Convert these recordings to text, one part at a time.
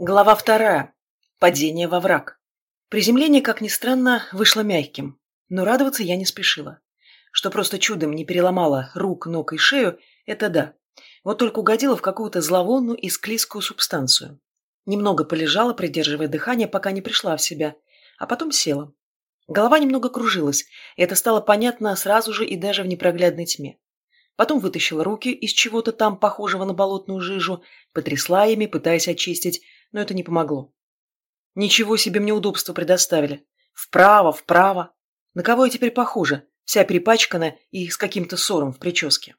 Глава вторая. Падение во враг. Приземление, как ни странно, вышло мягким, но радоваться я не спешила. Что просто чудом не переломала рук, ног и шею, это да. Вот только угодила в какую-то зловонную и склизкую субстанцию. Немного полежала, придерживая дыхание, пока не пришла в себя, а потом села. Голова немного кружилась, и это стало понятно сразу же и даже в непроглядной тьме. Потом вытащила руки из чего-то там, похожего на болотную жижу, потрясла ими, пытаясь очистить, но это не помогло. Ничего себе мне удобства предоставили. Вправо, вправо. На кого я теперь похожа? Вся перепачкана и с каким-то ссором в прическе.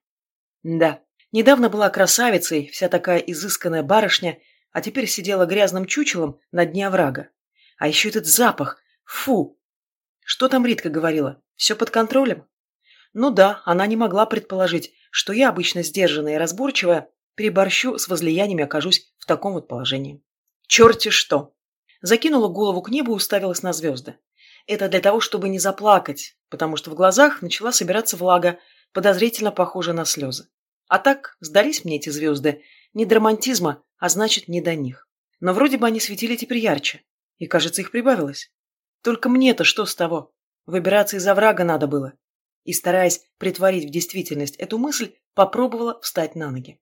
Да, недавно была красавицей, вся такая изысканная барышня, а теперь сидела грязным чучелом на дне оврага. А еще этот запах. Фу! Что там Ритка говорила? Все под контролем? Ну да, она не могла предположить, что я, обычно сдержанная и разборчивая, переборщу с возлияниями окажусь в таком вот положении. Черти что! Закинула голову к небу и уставилась на звезды. Это для того, чтобы не заплакать, потому что в глазах начала собираться влага, подозрительно похожая на слезы. А так, сдались мне эти звезды. Не до романтизма, а значит, не до них. Но вроде бы они светили теперь ярче. И, кажется, их прибавилось. Только мне-то что с того? Выбираться из оврага надо было. И, стараясь притворить в действительность эту мысль, попробовала встать на ноги.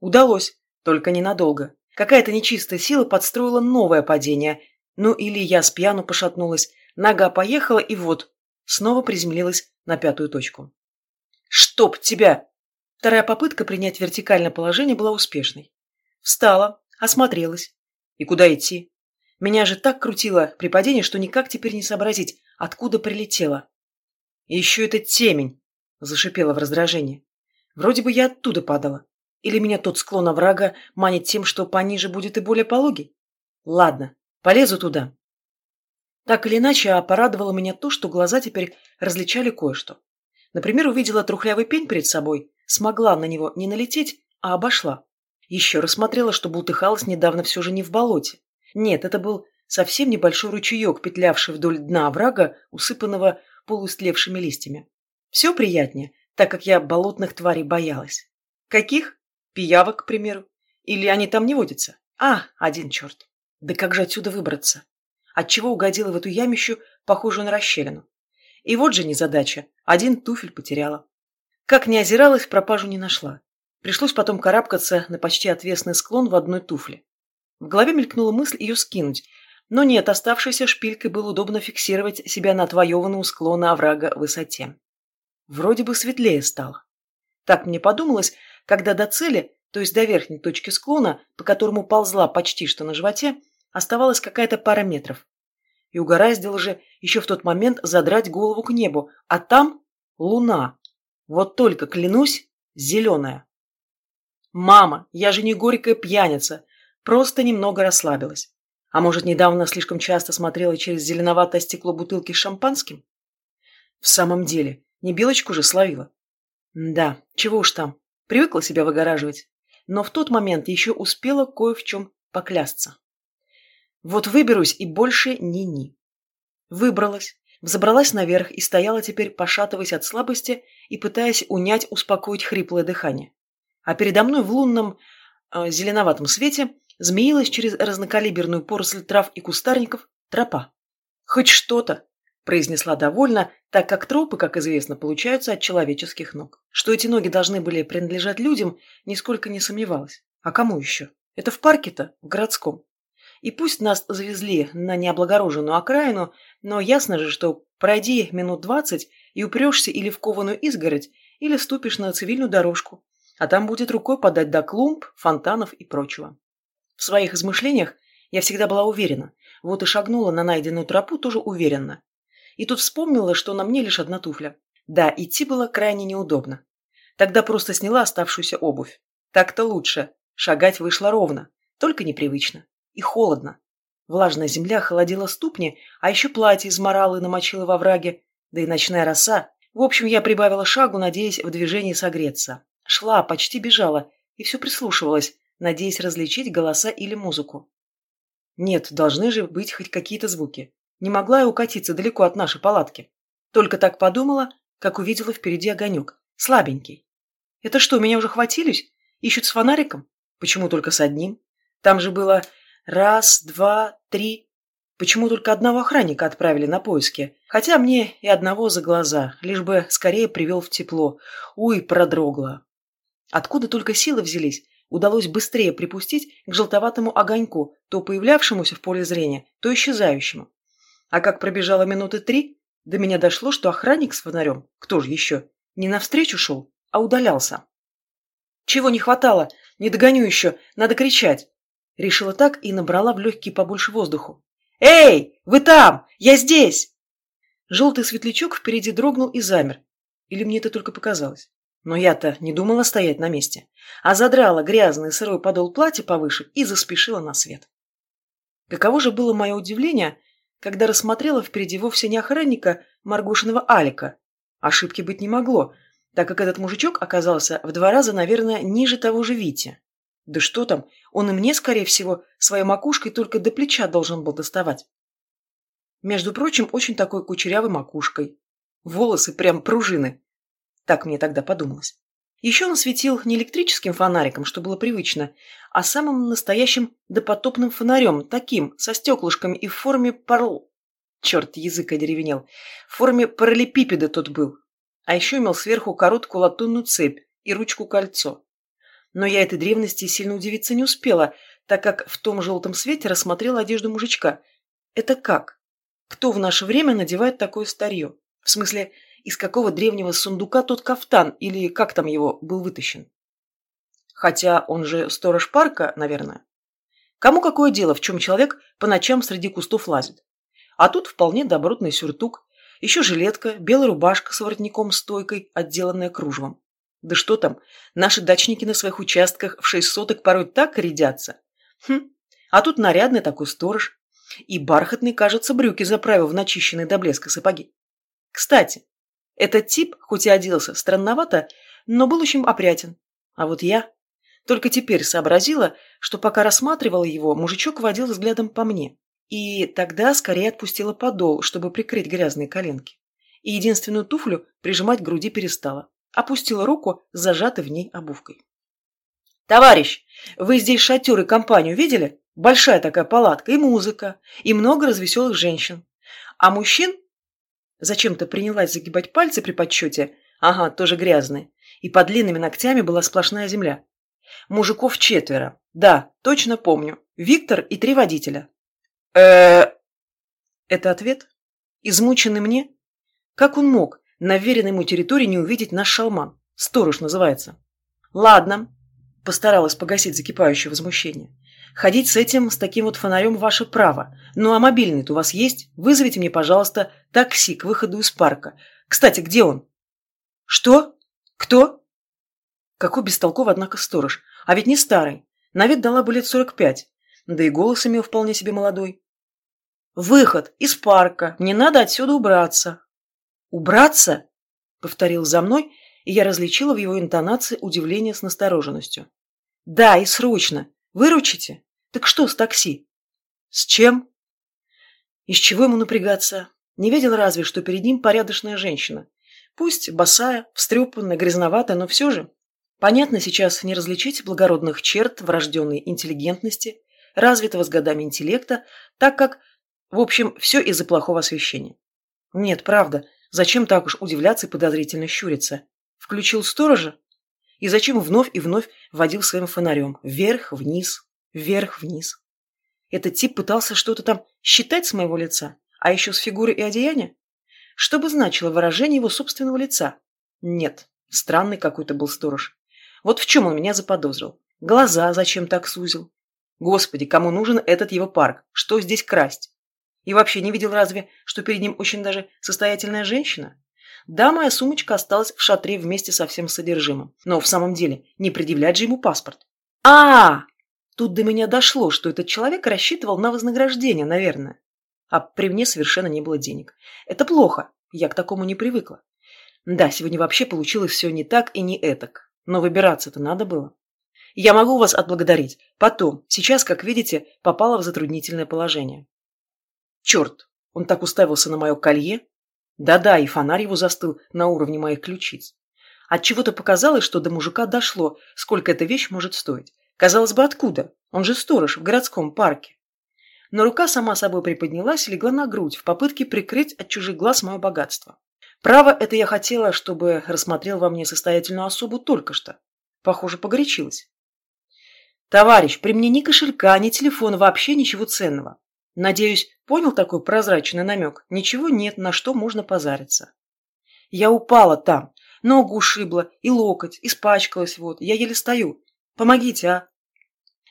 Удалось, только ненадолго. Какая-то нечистая сила подстроила новое падение. Ну или я с пьяну пошатнулась, нога поехала и вот, снова приземлилась на пятую точку. «Чтоб тебя!» Вторая попытка принять вертикальное положение была успешной. Встала, осмотрелась. И куда идти? Меня же так крутило при падении, что никак теперь не сообразить, откуда прилетела. И еще этот темень, зашипела в раздражении. Вроде бы я оттуда падала. Или меня тот склон оврага манит тем, что пониже будет и более пологий? Ладно, полезу туда. Так или иначе, а порадовало меня то, что глаза теперь различали кое-что. Например, увидела трухлявый пень перед собой, смогла на него не налететь, а обошла. Еще рассмотрела, что бултыхалась недавно все же не в болоте. Нет, это был совсем небольшой ручеек, петлявший вдоль дна оврага, усыпанного полуистлевшими листьями. Все приятнее, так как я болотных тварей боялась. Каких? Пиявок, к примеру. Или они там не водятся? А, один черт. Да как же отсюда выбраться? Отчего угодила в эту ямищу, похожую на расщелину? И вот же незадача. Один туфель потеряла. Как не озиралась, пропажу не нашла. Пришлось потом карабкаться на почти отвесный склон в одной туфле. В голове мелькнула мысль ее скинуть, но нет, оставшейся шпилькой было удобно фиксировать себя на отвоеванную склона оврага высоте. Вроде бы светлее стало. Так мне подумалось, когда до цели, то есть до верхней точки склона, по которому ползла почти что на животе, оставалась какая-то пара метров. И угораздило же еще в тот момент задрать голову к небу, а там луна. Вот только, клянусь, зеленая. «Мама, я же не горькая пьяница, просто немного расслабилась. А может, недавно слишком часто смотрела через зеленоватое стекло бутылки с шампанским? В самом деле, не белочку же словила. Да, чего уж там, Привыкла себя выгораживать, но в тот момент еще успела кое в чем поклясться. Вот выберусь и больше ни-ни. Выбралась, взобралась наверх и стояла теперь, пошатываясь от слабости и пытаясь унять, успокоить хриплое дыхание. А передо мной в лунном э, зеленоватом свете змеилась через разнокалиберную поросль трав и кустарников тропа. Хоть что-то, произнесла довольно, так как тропы, как известно, получаются от человеческих ног. Что эти ноги должны были принадлежать людям, нисколько не сомневалась. А кому еще? Это в парке-то, в городском. И пусть нас завезли на необлагороженную окраину, но ясно же, что пройди минут двадцать и упрешься или в кованую изгородь, или ступишь на цивильную дорожку, а там будет рукой подать до клумб, фонтанов и прочего. В своих измышлениях я всегда была уверена, вот и шагнула на найденную тропу тоже уверенно. И тут вспомнила, что на мне лишь одна туфля. Да, идти было крайне неудобно. Тогда просто сняла оставшуюся обувь. Так-то лучше. Шагать вышло ровно, только непривычно. И холодно. Влажная земля холодила ступни, а еще платье изморало и намочило во враге, да и ночная роса. В общем, я прибавила шагу, надеясь в движении согреться. Шла, почти бежала, и все прислушивалась, надеясь различить голоса или музыку. Нет, должны же быть хоть какие-то звуки. Не могла я укатиться далеко от нашей палатки. Только так подумала, как увидела впереди огонек. Слабенький. Это что, меня уже хватились? Ищут с фонариком? Почему только с одним? Там же было Раз, два, три. Почему только одного охранника отправили на поиски? Хотя мне и одного за глаза, лишь бы скорее привел в тепло. Уй, продрогла. Откуда только силы взялись, удалось быстрее припустить к желтоватому огоньку, то появлявшемуся в поле зрения, то исчезающему. А как пробежало минуты три, до меня дошло, что охранник с фонарем, кто же еще, не навстречу шел, а удалялся. Чего не хватало? Не догоню еще, надо кричать. Решила так и набрала в легкие побольше воздуху. «Эй, вы там! Я здесь!» Желтый светлячок впереди дрогнул и замер. Или мне это только показалось? Но я-то не думала стоять на месте, а задрала грязный сырой подол платья повыше и заспешила на свет. Каково же было мое удивление, когда рассмотрела впереди вовсе не охранника Маргушиного Алика. Ошибки быть не могло, так как этот мужичок оказался в два раза, наверное, ниже того же Вити. Да что там, он и мне, скорее всего, своей макушкой только до плеча должен был доставать. Между прочим, очень такой кучерявой макушкой. Волосы прям пружины. Так мне тогда подумалось. Еще он светил не электрическим фонариком, что было привычно, а самым настоящим допотопным фонарем, таким, со стеклышками и в форме парл... Черт, язык одеревенел. В форме параллелепипеда тот был. А еще имел сверху короткую латунную цепь и ручку-кольцо. Но я этой древности сильно удивиться не успела, так как в том желтом свете рассмотрела одежду мужичка. Это как? Кто в наше время надевает такое старье? В смысле, из какого древнего сундука тот кафтан, или как там его, был вытащен. Хотя он же сторож парка, наверное. Кому какое дело, в чем человек по ночам среди кустов лазит? А тут вполне добротный сюртук, еще жилетка, белая рубашка с воротником-стойкой, отделанная кружевом. Да что там, наши дачники на своих участках в шесть соток порой так рядятся. Хм, а тут нарядный такой сторож. И бархатный, кажется, брюки заправил в начищенные до блеска сапоги. Кстати, этот тип, хоть и оделся странновато, но был очень опрятен. А вот я только теперь сообразила, что пока рассматривала его, мужичок водил взглядом по мне. И тогда скорее отпустила подол, чтобы прикрыть грязные коленки. И единственную туфлю прижимать к груди перестала. Опустила руку зажатой в ней обувкой. «Товарищ, вы здесь шатер и компанию видели? Большая такая палатка, и музыка, и много развеселых женщин. А мужчин Зачем-то принялась загибать пальцы при подсчете. Ага, тоже грязные. И под длинными ногтями была сплошная земля. Мужиков четверо. Да, точно помню. Виктор и три водителя. э Это ответ? Измученный мне? Как он мог на веренной ему территории не увидеть наш шалман? Сторож называется. Ладно. Постаралась погасить закипающее возмущение. Ходить с этим, с таким вот фонарем ваше право. Ну а мобильный-то у вас есть? Вызовите мне, пожалуйста, такси к выходу из парка. Кстати, где он? Что? Кто? Какой бестолковый, однако, сторож. А ведь не старый. На вид дала бы лет сорок пять. Да и голос имел вполне себе молодой. Выход из парка. Не надо отсюда убраться. Убраться? Повторил за мной, и я различила в его интонации удивление с настороженностью. Да, и срочно. Выручите? Так что с такси? С чем? Из чего ему напрягаться? Не видел разве, что перед ним порядочная женщина. Пусть босая, встрепанная, грязноватая, но все же. Понятно сейчас не различить благородных черт врожденной интеллигентности, развитого с годами интеллекта, так как, в общем, все из-за плохого освещения. Нет, правда, зачем так уж удивляться и подозрительно щуриться? Включил сторожа? И зачем вновь и вновь водил своим фонарем? Вверх-вниз, вверх-вниз. Этот тип пытался что-то там считать с моего лица, а еще с фигуры и одеяния? Что бы значило выражение его собственного лица? Нет, странный какой-то был сторож. Вот в чем он меня заподозрил. Глаза зачем так сузил? Господи, кому нужен этот его парк? Что здесь красть? И вообще не видел разве, что перед ним очень даже состоятельная женщина? Да, моя сумочка осталась в шатре вместе со всем содержимым. Но в самом деле, не предъявлять же ему паспорт. а, Тут до меня дошло, что этот человек рассчитывал на вознаграждение, наверное. А при мне совершенно не было денег. Это плохо, я к такому не привыкла. Да, сегодня вообще получилось все не так и не этак. Но выбираться-то надо было. Я могу вас отблагодарить. Потом, сейчас, как видите, попала в затруднительное положение. Черт, он так уставился на мое колье, да-да, и фонарь его застыл на уровне моих ключиц. Отчего-то показалось, что до мужика дошло, сколько эта вещь может стоить. Казалось бы, откуда? Он же сторож в городском парке. но рука сама собой приподнялась и легла на грудь в попытке прикрыть от чужих глаз мое богатство. Право, это я хотела, чтобы рассмотрел во мне состоятельную особу только что. Похоже, погорячилась. Товарищ, при мне ни кошелька, ни телефона, вообще ничего ценного. Надеюсь, понял такой прозрачный намек? Ничего нет, на что можно позариться. Я упала там, ногу ушибла, и локоть, испачкалась вот, я еле стою. Помогите, а?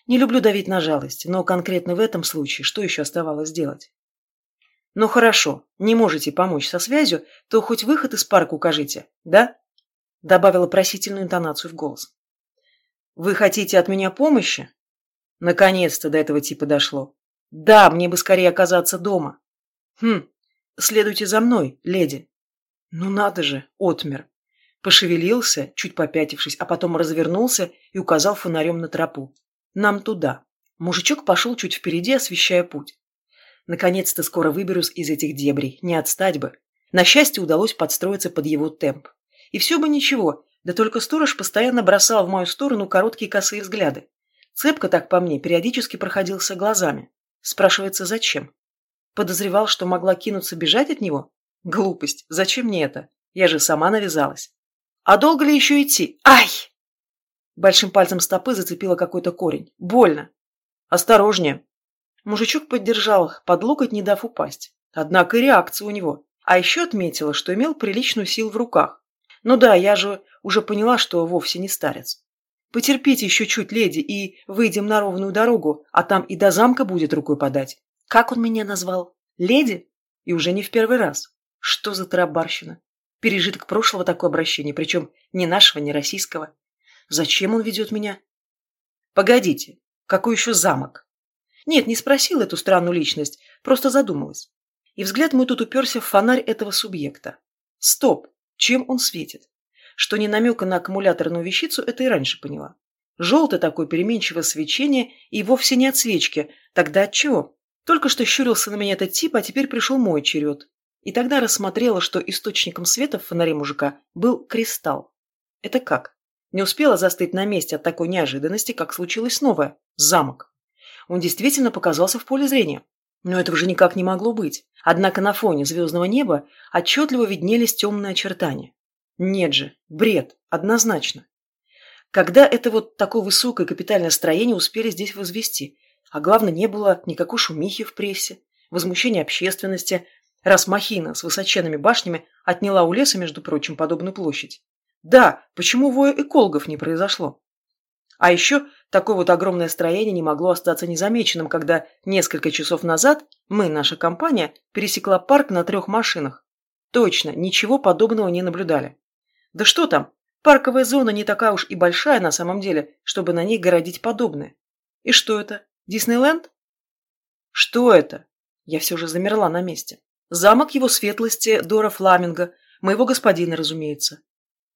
Не люблю давить на жалость, но конкретно в этом случае что еще оставалось делать? Ну хорошо, не можете помочь со связью, то хоть выход из парка укажите, да? Добавила просительную интонацию в голос. Вы хотите от меня помощи? Наконец-то до этого типа дошло. Да, мне бы скорее оказаться дома. Хм, следуйте за мной, леди. Ну надо же, отмер. Пошевелился, чуть попятившись, а потом развернулся и указал фонарем на тропу. Нам туда. Мужичок пошел чуть впереди, освещая путь. Наконец-то скоро выберусь из этих дебрей, не отстать бы. На счастье удалось подстроиться под его темп. И все бы ничего, да только сторож постоянно бросал в мою сторону короткие косые взгляды. Цепка, так по мне, периодически проходился глазами. Спрашивается, зачем? Подозревал, что могла кинуться бежать от него? Глупость. Зачем мне это? Я же сама навязалась. А долго ли еще идти? Ай! Большим пальцем стопы зацепила какой-то корень. Больно. Осторожнее. Мужичок поддержал под локоть, не дав упасть. Однако реакция у него. А еще отметила, что имел приличную силу в руках. Ну да, я же уже поняла, что вовсе не старец. Потерпите еще чуть, леди, и выйдем на ровную дорогу, а там и до замка будет рукой подать. Как он меня назвал? Леди? И уже не в первый раз. Что за тарабарщина? Пережиток прошлого такое обращение, причем ни нашего, ни российского. Зачем он ведет меня? Погодите, какой еще замок? Нет, не спросил эту странную личность, просто задумалась. И взгляд мой тут уперся в фонарь этого субъекта. Стоп, чем он светит? Что не намека на аккумуляторную вещицу, это и раньше поняла. Желтое такое переменчивое свечение и вовсе не от свечки. Тогда от чего? Только что щурился на меня этот тип, а теперь пришел мой черед. И тогда рассмотрела, что источником света в фонаре мужика был кристалл. Это как? Не успела застыть на месте от такой неожиданности, как случилось новое – замок. Он действительно показался в поле зрения. Но этого же никак не могло быть. Однако на фоне звездного неба отчетливо виднелись темные очертания. Нет же, бред, однозначно. Когда это вот такое высокое капитальное строение успели здесь возвести? А главное, не было никакой шумихи в прессе, возмущения общественности, раз махина с высоченными башнями отняла у леса, между прочим, подобную площадь. Да, почему воя экологов не произошло? А еще такое вот огромное строение не могло остаться незамеченным, когда несколько часов назад мы, наша компания, пересекла парк на трех машинах. Точно, ничего подобного не наблюдали. Да что там, парковая зона не такая уж и большая на самом деле, чтобы на ней городить подобное. И что это, Диснейленд? Что это? Я все же замерла на месте. Замок его светлости Дора Фламинга, моего господина, разумеется.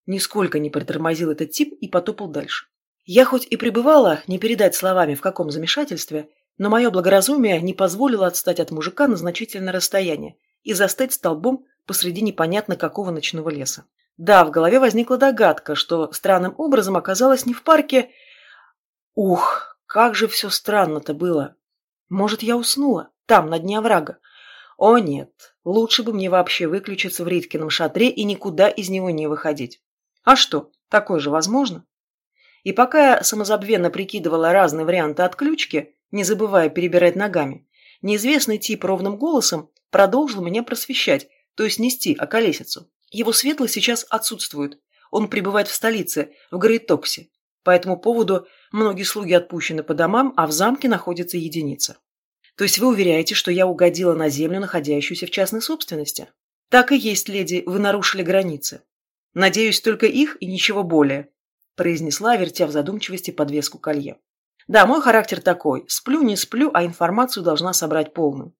Нисколько не притормозил этот тип и потопал дальше. Я хоть и пребывала, не передать словами в каком замешательстве, но мое благоразумие не позволило отстать от мужика на значительное расстояние и застыть столбом посреди непонятно какого ночного леса. Да, в голове возникла догадка, что странным образом оказалась не в парке. Ух, как же все странно-то было. Может, я уснула? Там, на дне оврага. О нет, лучше бы мне вообще выключиться в Риткином шатре и никуда из него не выходить. А что, такое же возможно? И пока я самозабвенно прикидывала разные варианты отключки, не забывая перебирать ногами, неизвестный тип ровным голосом продолжил меня просвещать, то есть нести околесицу. Его светлость сейчас отсутствует. Он пребывает в столице, в Грейтоксе. По этому поводу многие слуги отпущены по домам, а в замке находится единица. То есть вы уверяете, что я угодила на землю, находящуюся в частной собственности? Так и есть, леди, вы нарушили границы. Надеюсь, только их и ничего более», – произнесла, вертя в задумчивости подвеску колье. «Да, мой характер такой. Сплю, не сплю, а информацию должна собрать полную».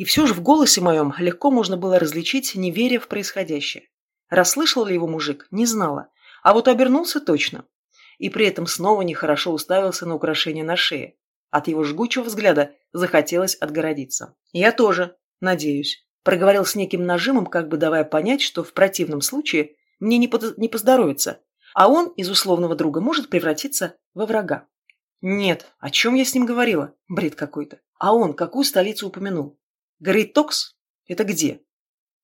И все же в голосе моем легко можно было различить неверие в происходящее. Расслышал ли его мужик, не знала, а вот обернулся точно. И при этом снова нехорошо уставился на украшение на шее. От его жгучего взгляда захотелось отгородиться. «Я тоже, надеюсь», – проговорил с неким нажимом, как бы давая понять, что в противном случае мне не, под... не поздоровится, а он из условного друга может превратиться во врага. Нет, о чем я с ним говорила? Бред какой-то. А он какую столицу упомянул? Горитокс? Это где?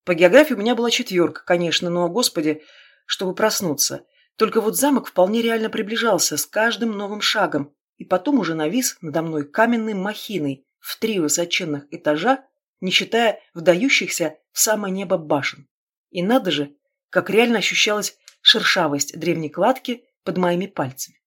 По географии у меня была четверка, конечно, но, господи, чтобы проснуться. Только вот замок вполне реально приближался с каждым новым шагом, и потом уже навис надо мной каменной махиной в три высоченных этажа, не считая вдающихся в самое небо башен. И надо же, как реально ощущалась шершавость древней кладки под моими пальцами.